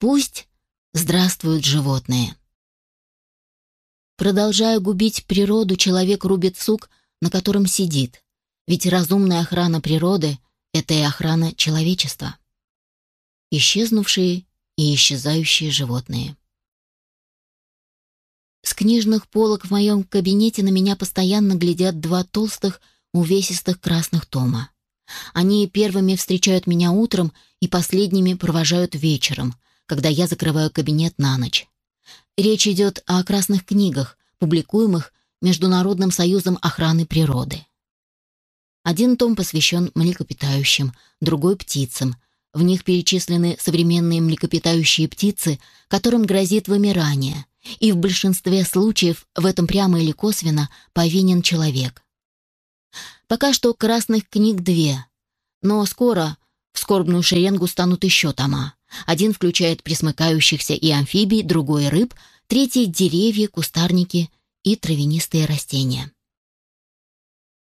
Пусть здравствуют животные. Продолжая губить природу, человек рубит сук, на котором сидит. Ведь разумная охрана природы — это и охрана человечества. Исчезнувшие и исчезающие животные. С книжных полок в моем кабинете на меня постоянно глядят два толстых, увесистых красных тома. Они первыми встречают меня утром и последними провожают вечером, когда я закрываю кабинет на ночь. Речь идет о красных книгах, публикуемых Международным союзом охраны природы. Один том посвящен млекопитающим, другой — птицам. В них перечислены современные млекопитающие птицы, которым грозит вымирание, и в большинстве случаев в этом прямо или косвенно повинен человек. Пока что красных книг две, но скоро в скорбную шеренгу станут еще тома. Один включает пресмыкающихся и амфибий, другой — рыб, третий — деревья, кустарники и травянистые растения.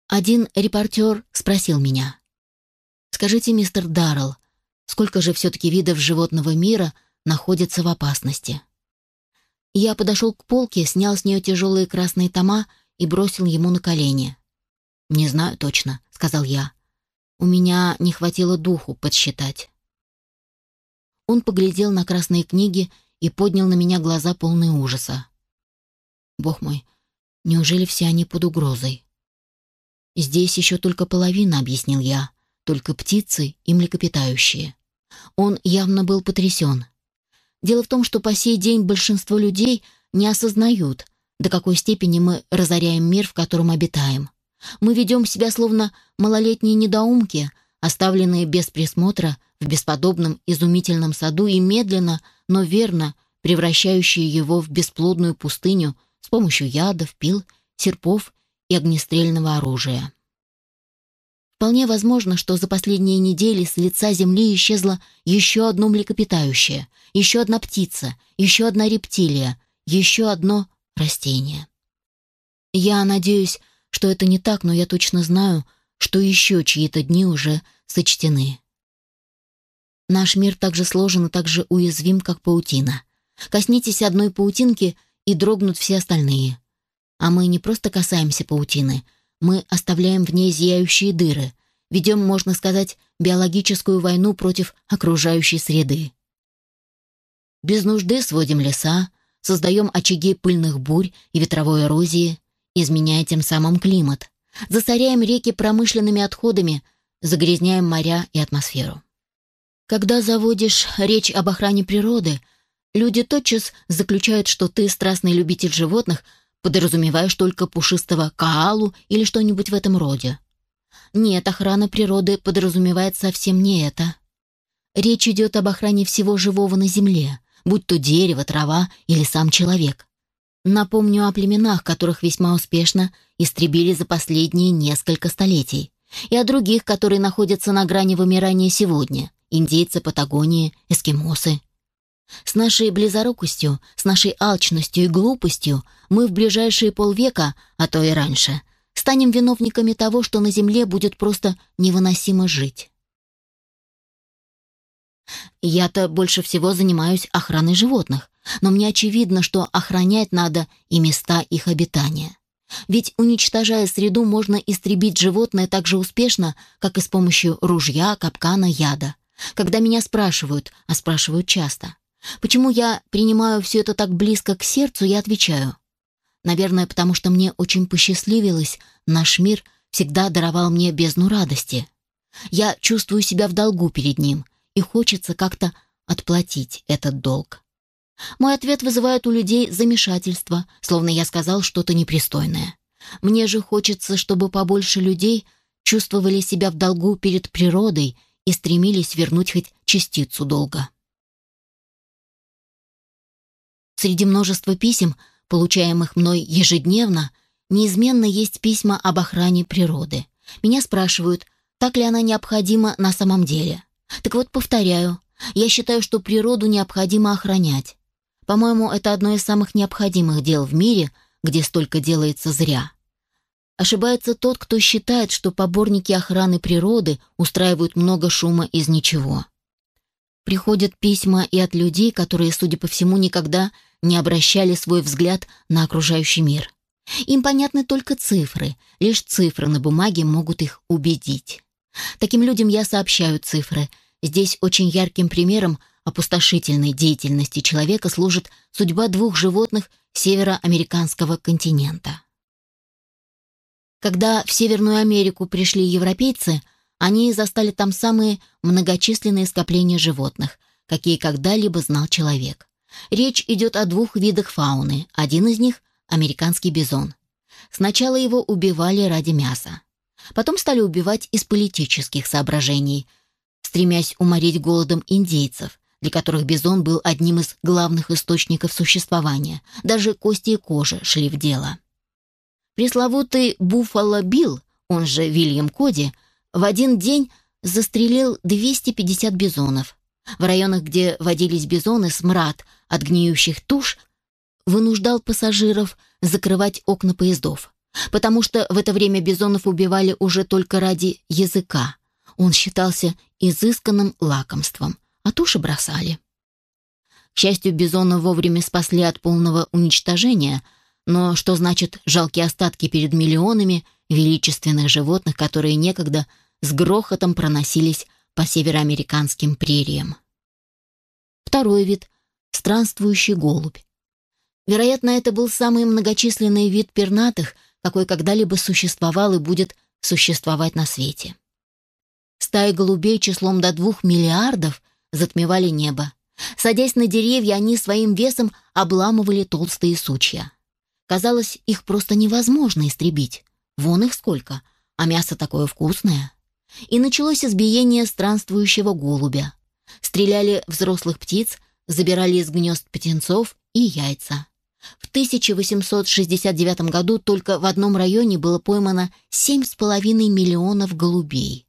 Один репортер спросил меня. «Скажите, мистер Даррелл, сколько же все-таки видов животного мира находится в опасности?» Я подошел к полке, снял с нее тяжелые красные тома и бросил ему на колени. «Не знаю точно», — сказал я. «У меня не хватило духу подсчитать». Он поглядел на красные книги и поднял на меня глаза полные ужаса. «Бог мой, неужели все они под угрозой?» «Здесь еще только половина», — объяснил я, «только птицы и млекопитающие». Он явно был потрясен. Дело в том, что по сей день большинство людей не осознают, до какой степени мы разоряем мир, в котором обитаем. Мы ведем себя словно малолетние недоумки, оставленные без присмотра в бесподобном изумительном саду и медленно, но верно превращающие его в бесплодную пустыню с помощью ядов, пил, серпов и огнестрельного оружия. Вполне возможно, что за последние недели с лица Земли исчезло еще одно млекопитающее, еще одна птица, еще одна рептилия, еще одно растение. Я надеюсь, что это не так, но я точно знаю, что еще чьи-то дни уже сочтены. Наш мир так же сложен и так же уязвим, как паутина. Коснитесь одной паутинки, и дрогнут все остальные. А мы не просто касаемся паутины — мы оставляем в ней зияющие дыры, ведем, можно сказать, биологическую войну против окружающей среды. Без нужды сводим леса, создаем очаги пыльных бурь и ветровой эрозии, изменяя тем самым климат, засоряем реки промышленными отходами, загрязняем моря и атмосферу. Когда заводишь речь об охране природы, люди тотчас заключают, что ты страстный любитель животных, подразумеваешь только пушистого каалу или что-нибудь в этом роде. Нет, охрана природы подразумевает совсем не это. Речь идет об охране всего живого на Земле, будь то дерево, трава или сам человек. Напомню о племенах, которых весьма успешно истребили за последние несколько столетий, и о других, которые находятся на грани вымирания сегодня – индейцы Патагонии, эскимосы. С нашей близорукостью, с нашей алчностью и глупостью мы в ближайшие полвека, а то и раньше, станем виновниками того, что на Земле будет просто невыносимо жить. Я-то больше всего занимаюсь охраной животных, но мне очевидно, что охранять надо и места их обитания. Ведь, уничтожая среду, можно истребить животное так же успешно, как и с помощью ружья, капкана, яда. Когда меня спрашивают, а спрашивают часто, Почему я принимаю все это так близко к сердцу, я отвечаю. Наверное, потому что мне очень посчастливилось, наш мир всегда даровал мне бездну радости. Я чувствую себя в долгу перед ним, и хочется как-то отплатить этот долг. Мой ответ вызывает у людей замешательство, словно я сказал что-то непристойное. Мне же хочется, чтобы побольше людей чувствовали себя в долгу перед природой и стремились вернуть хоть частицу долга. Среди множества писем, получаемых мной ежедневно, неизменно есть письма об охране природы. Меня спрашивают, так ли она необходима на самом деле. Так вот, повторяю, я считаю, что природу необходимо охранять. По-моему, это одно из самых необходимых дел в мире, где столько делается зря. Ошибается тот, кто считает, что поборники охраны природы устраивают много шума из ничего. приходят письма и от людей, которые, судя по всему, никогда не обращали свой взгляд на окружающий мир. Им понятны только цифры, лишь цифры на бумаге могут их убедить. Таким людям я сообщаю цифры. Здесь очень ярким примером опустошительной деятельности человека служит судьба двух животных североамериканского континента. Когда в Северную Америку пришли европейцы, они застали там самые многочисленные скопления животных, какие когда-либо знал человек. Речь идет о двух видах фауны. Один из них – американский бизон. Сначала его убивали ради мяса. Потом стали убивать из политических соображений, стремясь уморить голодом индейцев, для которых бизон был одним из главных источников существования. Даже кости и кожа шли в дело. Пресловутый Буффало Билл, он же Вильям Коди, в один день застрелил 250 бизонов. В районах, где водились бизоны, смрад от гниющих туш вынуждал пассажиров закрывать окна поездов, потому что в это время бизонов убивали уже только ради языка. Он считался изысканным лакомством, а туши бросали. К счастью, бизона вовремя спасли от полного уничтожения, но что значит жалкие остатки перед миллионами величественных животных, которые некогда с грохотом проносились по североамериканским прериям? Второй вид — странствующий голубь. Вероятно, это был самый многочисленный вид пернатых, какой когда-либо существовал и будет существовать на свете. Стаи голубей числом до двух миллиардов затмевали небо. Садясь на деревья, они своим весом обламывали толстые сучья. Казалось, их просто невозможно истребить. Вон их сколько, а мясо такое вкусное. И началось избиение странствующего голубя. Стреляли взрослых птиц, забирали из гнезд птенцов и яйца. В 1869 году только в одном районе было поймано 7,5 миллионов голубей.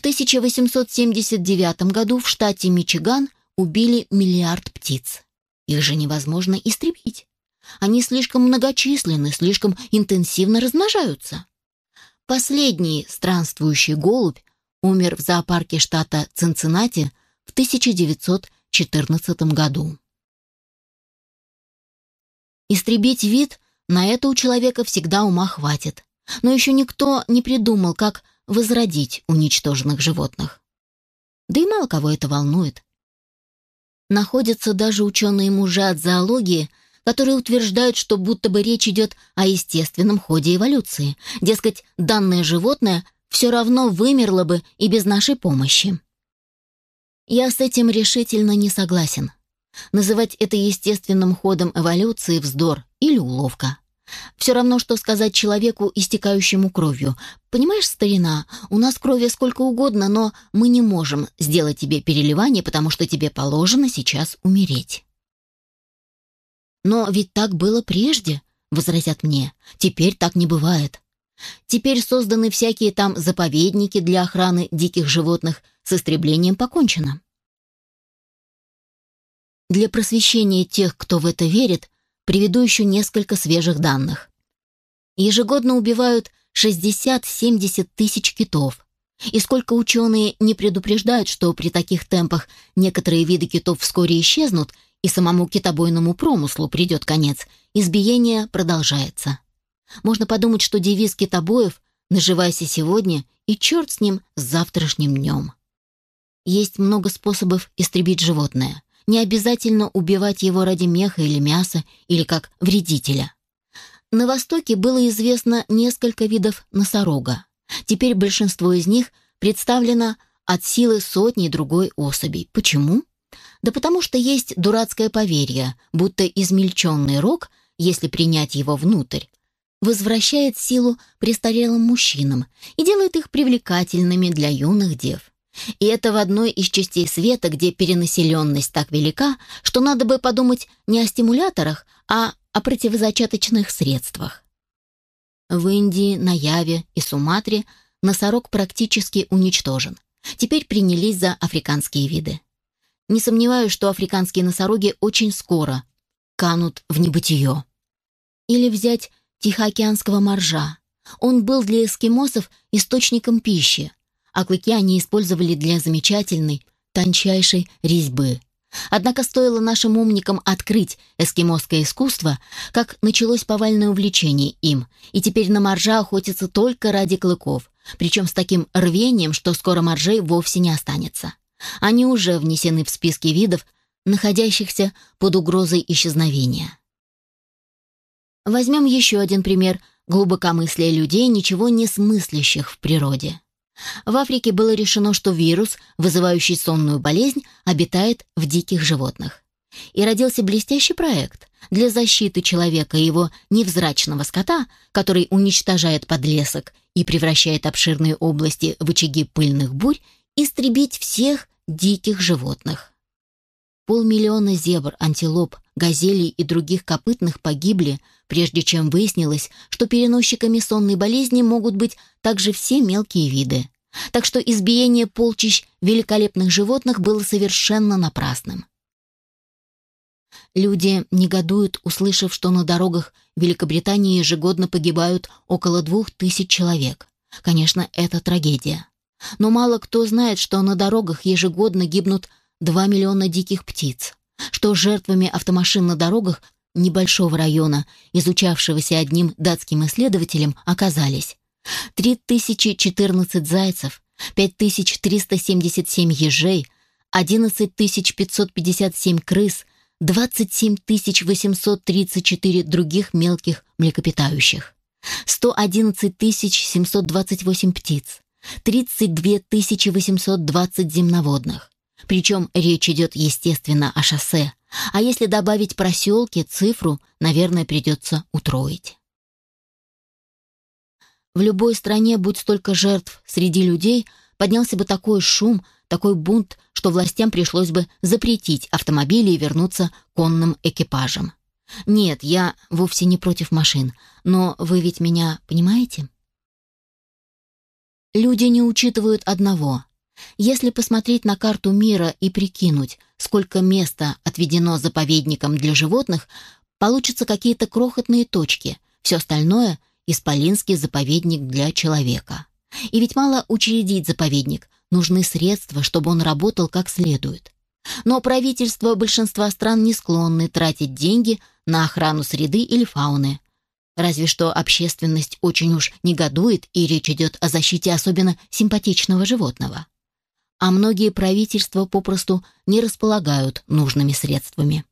В 1879 году в штате Мичиган убили миллиард птиц. Их же невозможно истребить. Они слишком многочисленны, слишком интенсивно размножаются. Последний странствующий голубь умер в зоопарке штата Цинциннати в 1914 году. Истребить вид на это у человека всегда ума хватит. Но еще никто не придумал, как возродить уничтоженных животных. Да и мало кого это волнует. Находятся даже ученые-мужи от зоологии, которые утверждают, что будто бы речь идет о естественном ходе эволюции. Дескать, данное животное все равно вымерло бы и без нашей помощи. Я с этим решительно не согласен. Называть это естественным ходом эволюции вздор или уловка. Все равно, что сказать человеку, истекающему кровью. «Понимаешь, старина, у нас крови сколько угодно, но мы не можем сделать тебе переливание, потому что тебе положено сейчас умереть». «Но ведь так было прежде», — возразят мне. «Теперь так не бывает. Теперь созданы всякие там заповедники для охраны диких животных, с истреблением покончено». Для просвещения тех, кто в это верит, приведу еще несколько свежих данных. Ежегодно убивают 60-70 тысяч китов. И сколько ученые не предупреждают, что при таких темпах некоторые виды китов вскоре исчезнут, и самому китобойному промыслу придет конец, избиение продолжается. Можно подумать, что девиз китобоев «Наживайся сегодня, и черт с ним с завтрашним днем». Есть много способов истребить животное. Не обязательно убивать его ради меха или мяса, или как вредителя. На Востоке было известно несколько видов носорога. Теперь большинство из них представлено от силы сотни другой особей. Почему? Да потому что есть дурацкое поверье, будто измельченный рог, если принять его внутрь, возвращает силу престарелым мужчинам и делает их привлекательными для юных дев. И это в одной из частей света, где перенаселенность так велика, что надо бы подумать не о стимуляторах, а о противозачаточных средствах. В Индии, на Яве и Суматре носорог практически уничтожен. Теперь принялись за африканские виды. Не сомневаюсь, что африканские носороги очень скоро канут в небытие. Или взять тихоокеанского моржа. Он был для эскимосов источником пищи, а клыки они использовали для замечательной, тончайшей резьбы. Однако стоило нашим умникам открыть эскимосское искусство, как началось повальное увлечение им, и теперь на моржа охотятся только ради клыков, причем с таким рвением, что скоро моржей вовсе не останется. Они уже внесены в списки видов, находящихся под угрозой исчезновения. Возьмем еще один пример глубокомыслия людей, ничего не смыслящих в природе. В Африке было решено, что вирус, вызывающий сонную болезнь, обитает в диких животных. И родился блестящий проект для защиты человека и его невзрачного скота, который уничтожает подлесок и превращает обширные области в очаги пыльных бурь, истребить всех диких животных. Полмиллиона зебр, антилоп, газелей и других копытных погибли, прежде чем выяснилось, что переносчиками сонной болезни могут быть также все мелкие виды. Так что избиение полчищ великолепных животных было совершенно напрасным. Люди негодуют, услышав, что на дорогах Великобритании ежегодно погибают около двух тысяч человек. Конечно, это трагедия. Но мало кто знает, что на дорогах ежегодно гибнут 2 миллиона диких птиц, что жертвами автомашин на дорогах небольшого района, изучавшегося одним датским исследователем, оказались 3014 зайцев, 5377 ежей, 11557 крыс, 27 834 других мелких млекопитающих, 111 728 птиц, 32 820 земноводных. Причем речь идет, естественно, о шоссе, а если добавить проселки, цифру, наверное, придется утроить. В любой стране, будь столько жертв среди людей, поднялся бы такой шум, такой бунт, что властям пришлось бы запретить автомобили и вернуться конным экипажам. Нет, я вовсе не против машин, но вы ведь меня понимаете? Люди не учитывают одного. Если посмотреть на карту мира и прикинуть, сколько места отведено заповедникам для животных, получатся какие-то крохотные точки. Все остальное — исполинский заповедник для человека. И ведь мало учредить заповедник, нужны средства, чтобы он работал как следует. Но правительства большинства стран не склонны тратить деньги на охрану среды или фауны. Разве что общественность очень уж негодует, и речь идет о защите особенно симпатичного животного. А многие правительства попросту не располагают нужными средствами.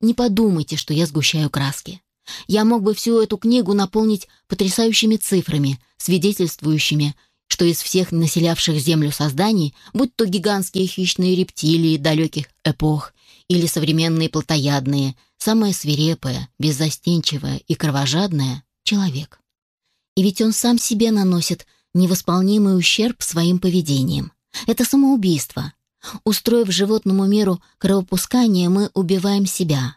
Не подумайте, что я сгущаю краски. Я мог бы всю эту книгу наполнить потрясающими цифрами, свидетельствующими, что из всех населявших Землю созданий, будь то гигантские хищные рептилии далеких эпох или современные плотоядные, самое свирепое, беззастенчивое и кровожадное — человек. И ведь он сам себе наносит невосполнимый ущерб своим поведением. Это самоубийство. Устроив животному миру кровопускание, мы убиваем себя.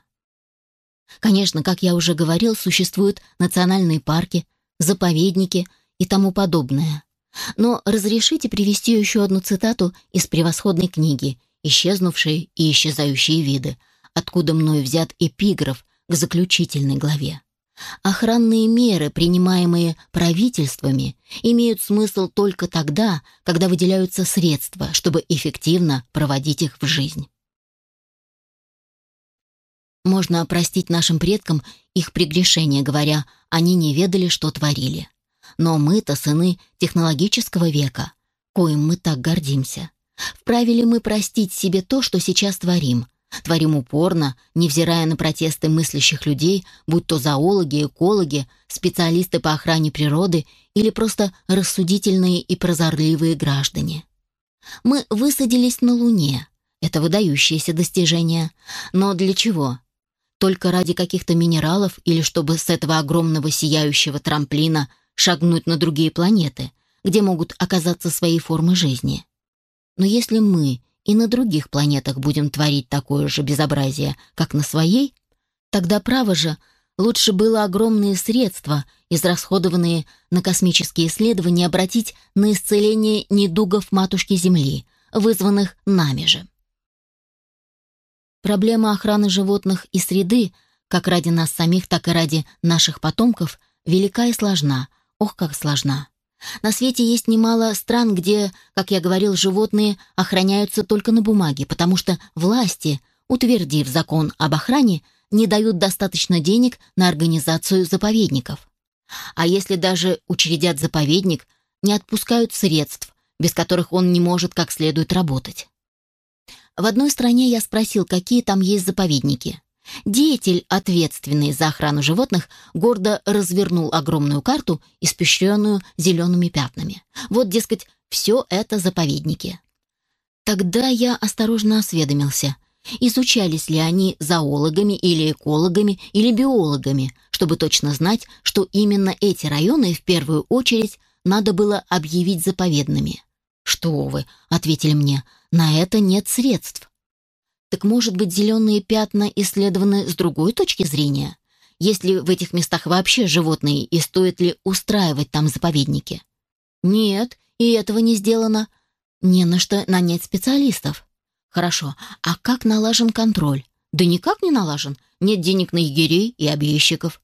Конечно, как я уже говорил, существуют национальные парки, заповедники и тому подобное. Но разрешите привести еще одну цитату из превосходной книги «Исчезнувшие и исчезающие виды», откуда мной взят эпиграф к заключительной главе. Охранные меры, принимаемые правительствами, имеют смысл только тогда, когда выделяются средства, чтобы эффективно проводить их в жизнь. Можно простить нашим предкам их прегрешения, говоря, они не ведали, что творили. Но мы-то сыны технологического века, коим мы так гордимся. Вправе ли мы простить себе то, что сейчас творим? Творим упорно, невзирая на протесты мыслящих людей, будь то зоологи, экологи, специалисты по охране природы или просто рассудительные и прозорливые граждане. Мы высадились на Луне. Это выдающееся достижение. Но для чего? только ради каких-то минералов или чтобы с этого огромного сияющего трамплина шагнуть на другие планеты, где могут оказаться свои формы жизни. Но если мы и на других планетах будем творить такое же безобразие, как на своей, тогда, право же, лучше было огромные средства, израсходованные на космические исследования, обратить на исцеление недугов матушки Земли, вызванных нами же. Проблема охраны животных и среды, как ради нас самих, так и ради наших потомков, велика и сложна. Ох, как сложна. На свете есть немало стран, где, как я говорил, животные охраняются только на бумаге, потому что власти, утвердив закон об охране, не дают достаточно денег на организацию заповедников. А если даже учредят заповедник, не отпускают средств, без которых он не может как следует работать. В одной стране я спросил, какие там есть заповедники. Деятель, ответственный за охрану животных, гордо развернул огромную карту, испещренную зелеными пятнами. Вот, дескать, все это заповедники. Тогда я осторожно осведомился, изучались ли они зоологами или экологами или биологами, чтобы точно знать, что именно эти районы в первую очередь надо было объявить заповедными. «Что вы», — ответили мне, — «на это нет средств». Так может быть, зеленые пятна исследованы с другой точки зрения? Есть ли в этих местах вообще животные и стоит ли устраивать там заповедники? Нет, и этого не сделано. Не на что нанять специалистов. Хорошо, а как налажен контроль? Да никак не налажен. Нет денег на егерей и объездчиков.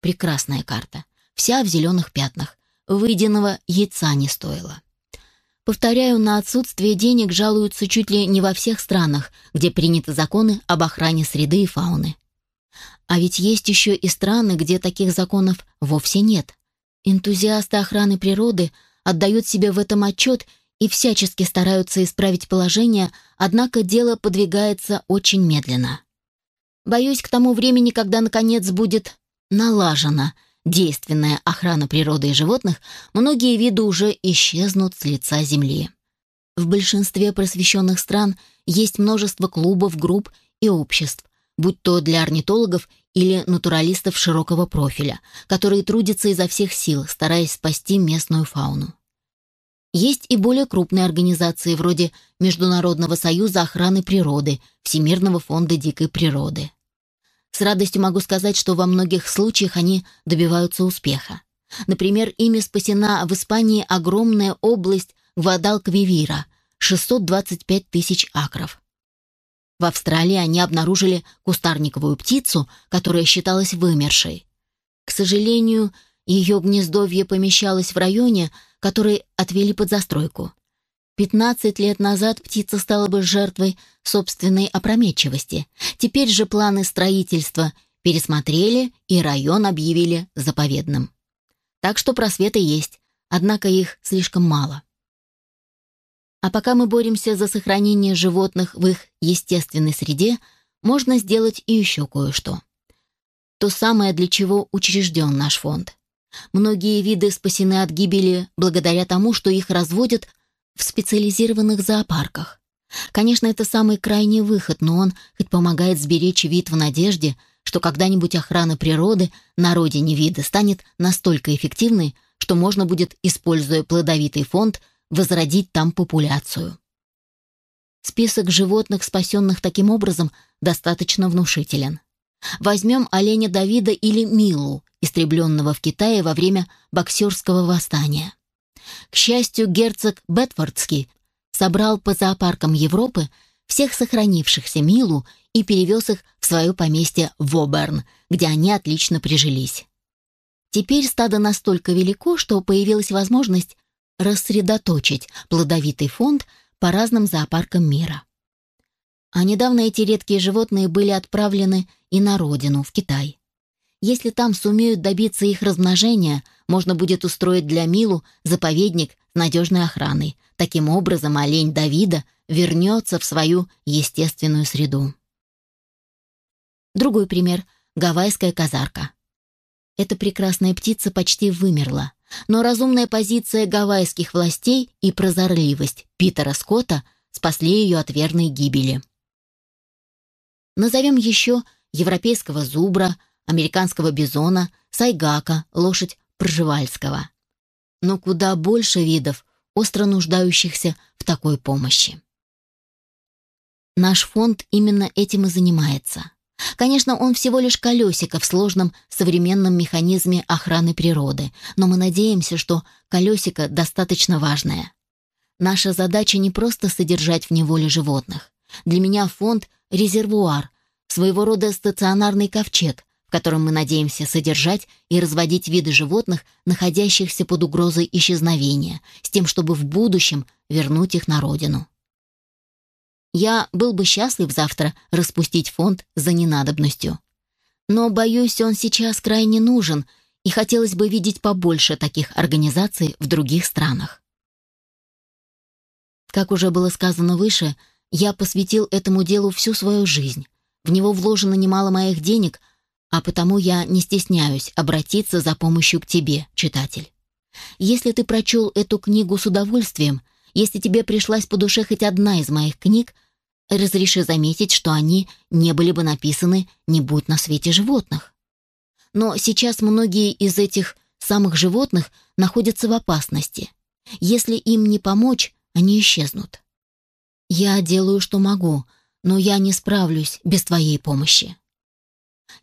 Прекрасная карта. Вся в зеленых пятнах. Выеденного яйца не стоило. Повторяю, на отсутствие денег жалуются чуть ли не во всех странах, где приняты законы об охране среды и фауны. А ведь есть еще и страны, где таких законов вовсе нет. Энтузиасты охраны природы отдают себе в этом отчет и всячески стараются исправить положение, однако дело подвигается очень медленно. Боюсь, к тому времени, когда, наконец, будет налажено – действенная охрана природы и животных, многие виды уже исчезнут с лица Земли. В большинстве просвещенных стран есть множество клубов, групп и обществ, будь то для орнитологов или натуралистов широкого профиля, которые трудятся изо всех сил, стараясь спасти местную фауну. Есть и более крупные организации вроде Международного союза охраны природы, Всемирного фонда дикой природы. С радостью могу сказать, что во многих случаях они добиваются успеха. Например, ими спасена в Испании огромная область Гвадалквивира – 625 тысяч акров. В Австралии они обнаружили кустарниковую птицу, которая считалась вымершей. К сожалению, ее гнездовье помещалось в районе, который отвели под застройку. 15 лет назад птица стала бы жертвой собственной опрометчивости. Теперь же планы строительства пересмотрели и район объявили заповедным. Так что просветы есть, однако их слишком мало. А пока мы боремся за сохранение животных в их естественной среде, можно сделать и еще кое-что. То самое, для чего учрежден наш фонд. Многие виды спасены от гибели благодаря тому, что их разводят – в специализированных зоопарках. Конечно, это самый крайний выход, но он хоть помогает сберечь вид в надежде, что когда-нибудь охрана природы на родине вида станет настолько эффективной, что можно будет, используя плодовитый фонд, возродить там популяцию. Список животных, спасенных таким образом, достаточно внушителен. Возьмем оленя Давида или Милу, истребленного в Китае во время боксерского восстания. К счастью, герцог Бетфордский собрал по зоопаркам Европы всех сохранившихся Милу и перевез их в свое поместье в Оберн, где они отлично прижились. Теперь стадо настолько велико, что появилась возможность рассредоточить плодовитый фонд по разным зоопаркам мира. А недавно эти редкие животные были отправлены и на родину, в Китай. Если там сумеют добиться их размножения, можно будет устроить для Милу заповедник с надежной охраной. Таким образом, олень Давида вернется в свою естественную среду. Другой пример – гавайская казарка. Эта прекрасная птица почти вымерла, но разумная позиция гавайских властей и прозорливость Питера Скотта спасли ее от верной гибели. Назовем еще европейского зубра – американского бизона, сайгака, лошадь Пржевальского. Но куда больше видов, остро нуждающихся в такой помощи. Наш фонд именно этим и занимается. Конечно, он всего лишь колесико в сложном современном механизме охраны природы, но мы надеемся, что колесико достаточно важное. Наша задача не просто содержать в неволе животных. Для меня фонд — резервуар, своего рода стационарный ковчег, котором мы надеемся содержать и разводить виды животных, находящихся под угрозой исчезновения, с тем, чтобы в будущем вернуть их на родину. Я был бы счастлив завтра распустить фонд за ненадобностью. Но, боюсь, он сейчас крайне нужен, и хотелось бы видеть побольше таких организаций в других странах. Как уже было сказано выше, я посвятил этому делу всю свою жизнь. В него вложено немало моих денег, а потому я не стесняюсь обратиться за помощью к тебе, читатель. Если ты прочел эту книгу с удовольствием, если тебе пришлась по душе хоть одна из моих книг, разреши заметить, что они не были бы написаны «не будь на свете животных». Но сейчас многие из этих самых животных находятся в опасности. Если им не помочь, они исчезнут. Я делаю, что могу, но я не справлюсь без твоей помощи.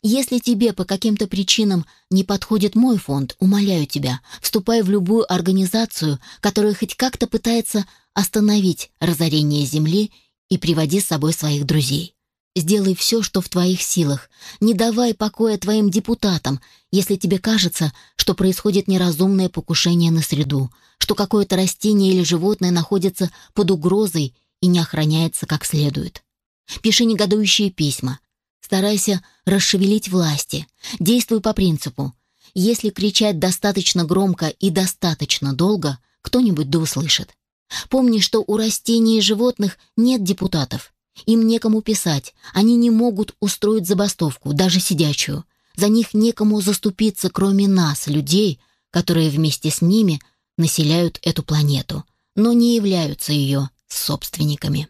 Если тебе по каким-то причинам не подходит мой фонд, умоляю тебя, вступай в любую организацию, которая хоть как-то пытается остановить разорение земли и приводи с собой своих друзей. Сделай все, что в твоих силах. Не давай покоя твоим депутатам, если тебе кажется, что происходит неразумное покушение на среду, что какое-то растение или животное находится под угрозой и не охраняется как следует. Пиши негодующие письма. Старайся расшевелить власти. Действуй по принципу. Если кричать достаточно громко и достаточно долго, кто-нибудь да услышит. Помни, что у растений и животных нет депутатов. Им некому писать, они не могут устроить забастовку, даже сидячую. За них некому заступиться, кроме нас, людей, которые вместе с ними населяют эту планету, но не являются ее собственниками.